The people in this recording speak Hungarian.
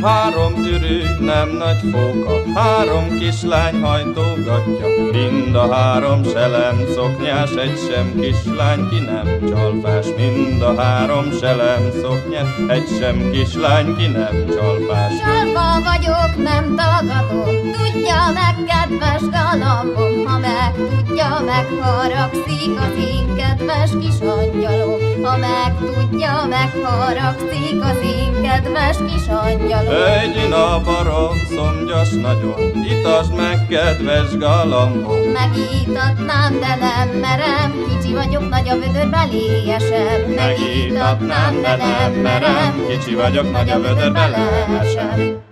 Három tűrű, nem nagy fóka, három kislány hajtógatja, mind a három selem szoknyás, egy sem kislány, ki nem csalfás, mind a három selem szoknyás, egy sem kislány, ki nem csalfás. Csalva vagyok, nem tagadom, tudja meg, kedves galambom, ha meg tudja, megharagszik az én kedves kis angyalom, ha meg tudja, megharagszik az én kedves kis angyalom. Egy naparon szomgyas nagyon, itasd meg, kedves galambom. Megítatnám, de nem merem, kicsi vagyok, nagy a vödör beléjesem. Megítatnám, de nem merem, kicsi vagyok, nagy a vödör beleesem.